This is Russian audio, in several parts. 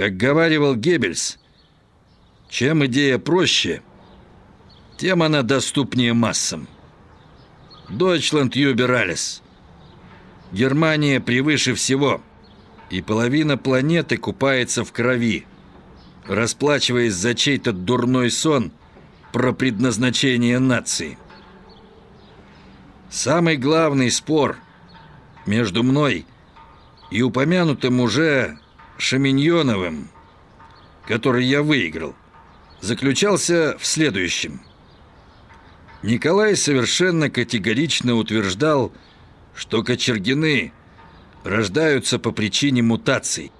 Как говаривал Геббельс, чем идея проще, тем она доступнее массам. Deutschland über Германия превыше всего, и половина планеты купается в крови, расплачиваясь за чей-то дурной сон про предназначение нации. Самый главный спор между мной и упомянутым уже Шаминьоновым, который я выиграл, заключался в следующем. Николай совершенно категорично утверждал, что кочергины рождаются по причине мутаций.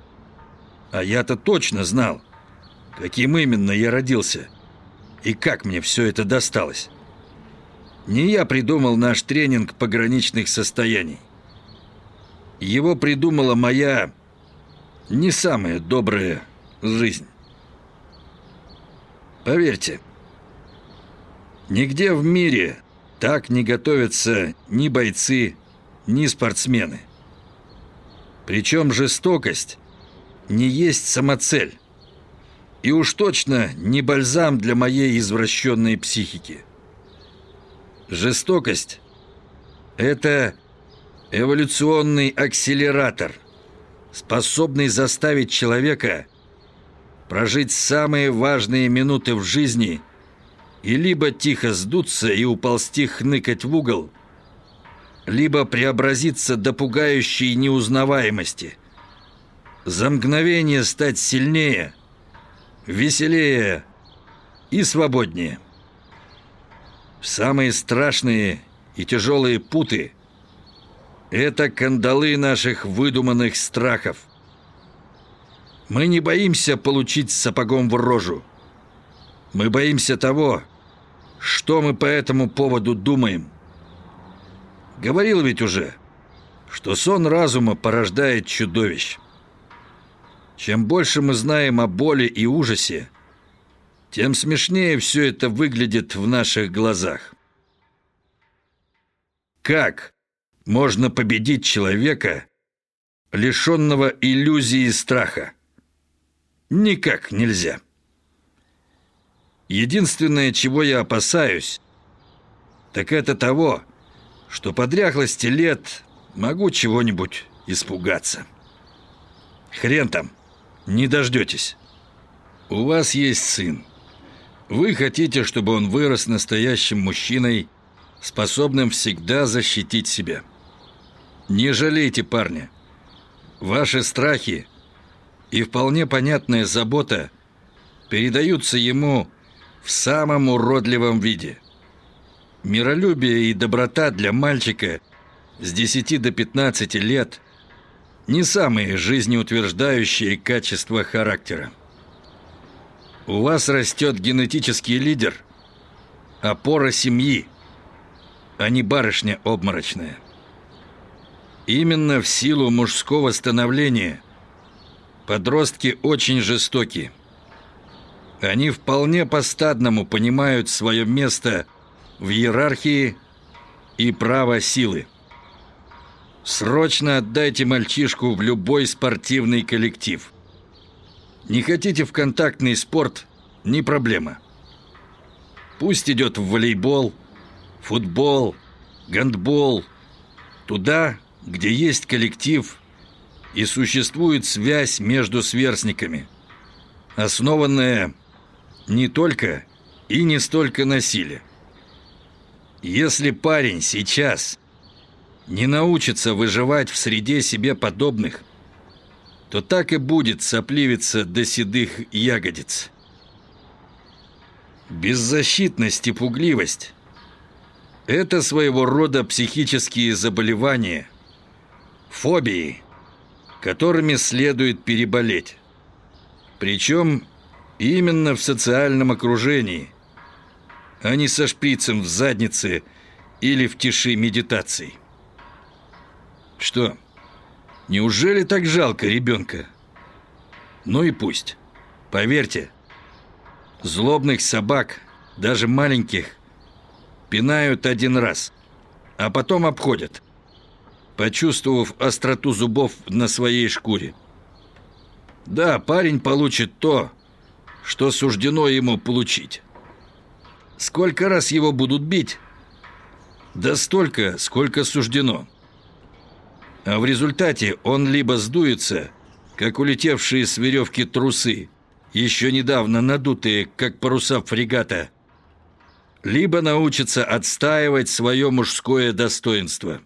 А я-то точно знал, каким именно я родился и как мне все это досталось. Не я придумал наш тренинг пограничных состояний. Его придумала моя не самая добрая жизнь. Поверьте, нигде в мире так не готовятся ни бойцы, ни спортсмены. Причем жестокость не есть самоцель. И уж точно не бальзам для моей извращенной психики. Жестокость – это эволюционный акселератор, способный заставить человека прожить самые важные минуты в жизни и либо тихо сдуться и уползти хныкать в угол, либо преобразиться до пугающей неузнаваемости, за мгновение стать сильнее, веселее и свободнее. Самые страшные и тяжелые путы – это кандалы наших выдуманных страхов – мы не боимся получить сапогом в рожу. Мы боимся того, что мы по этому поводу думаем. Говорил ведь уже, что сон разума порождает чудовищ. Чем больше мы знаем о боли и ужасе, тем смешнее все это выглядит в наших глазах. Как можно победить человека, лишенного иллюзии страха? Никак нельзя. Единственное, чего я опасаюсь, так это того, что по дряхлости лет могу чего-нибудь испугаться. Хрен там, не дождетесь. У вас есть сын. Вы хотите, чтобы он вырос настоящим мужчиной, способным всегда защитить себя. Не жалейте парня. Ваши страхи и вполне понятная забота передаются ему в самом уродливом виде. Миролюбие и доброта для мальчика с 10 до 15 лет не самые жизнеутверждающие качества характера. У вас растет генетический лидер, опора семьи, а не барышня обморочная. Именно в силу мужского становления – Подростки очень жестоки. Они вполне по-стадному понимают свое место в иерархии и право силы. Срочно отдайте мальчишку в любой спортивный коллектив. Не хотите в контактный спорт – не проблема. Пусть идет в волейбол, футбол, гандбол, туда, где есть коллектив и существует связь между сверстниками, основанная не только и не столько на силе. Если парень сейчас не научится выживать в среде себе подобных, то так и будет сопливиться до седых ягодиц. Беззащитность и пугливость – это своего рода психические заболевания, фобии – которыми следует переболеть. Причем именно в социальном окружении, а не со шприцем в заднице или в тиши медитаций. Что, неужели так жалко ребенка? Ну и пусть. Поверьте, злобных собак, даже маленьких, пинают один раз, а потом обходят – почувствовав остроту зубов на своей шкуре. Да, парень получит то, что суждено ему получить. Сколько раз его будут бить? Да столько, сколько суждено. А в результате он либо сдуется, как улетевшие с веревки трусы, еще недавно надутые, как паруса фрегата, либо научится отстаивать свое мужское достоинство.